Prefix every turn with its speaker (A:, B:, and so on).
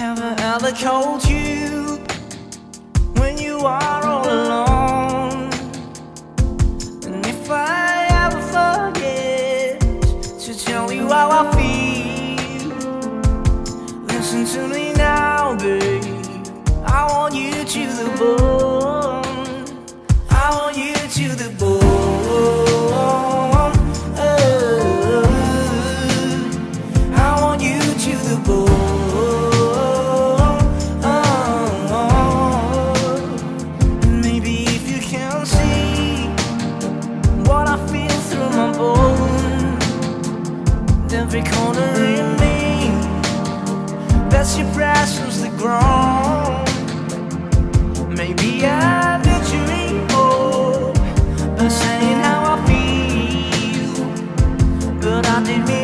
A: Have I ever called you when you are all alone? And if I ever forget to tell you how I feel. started me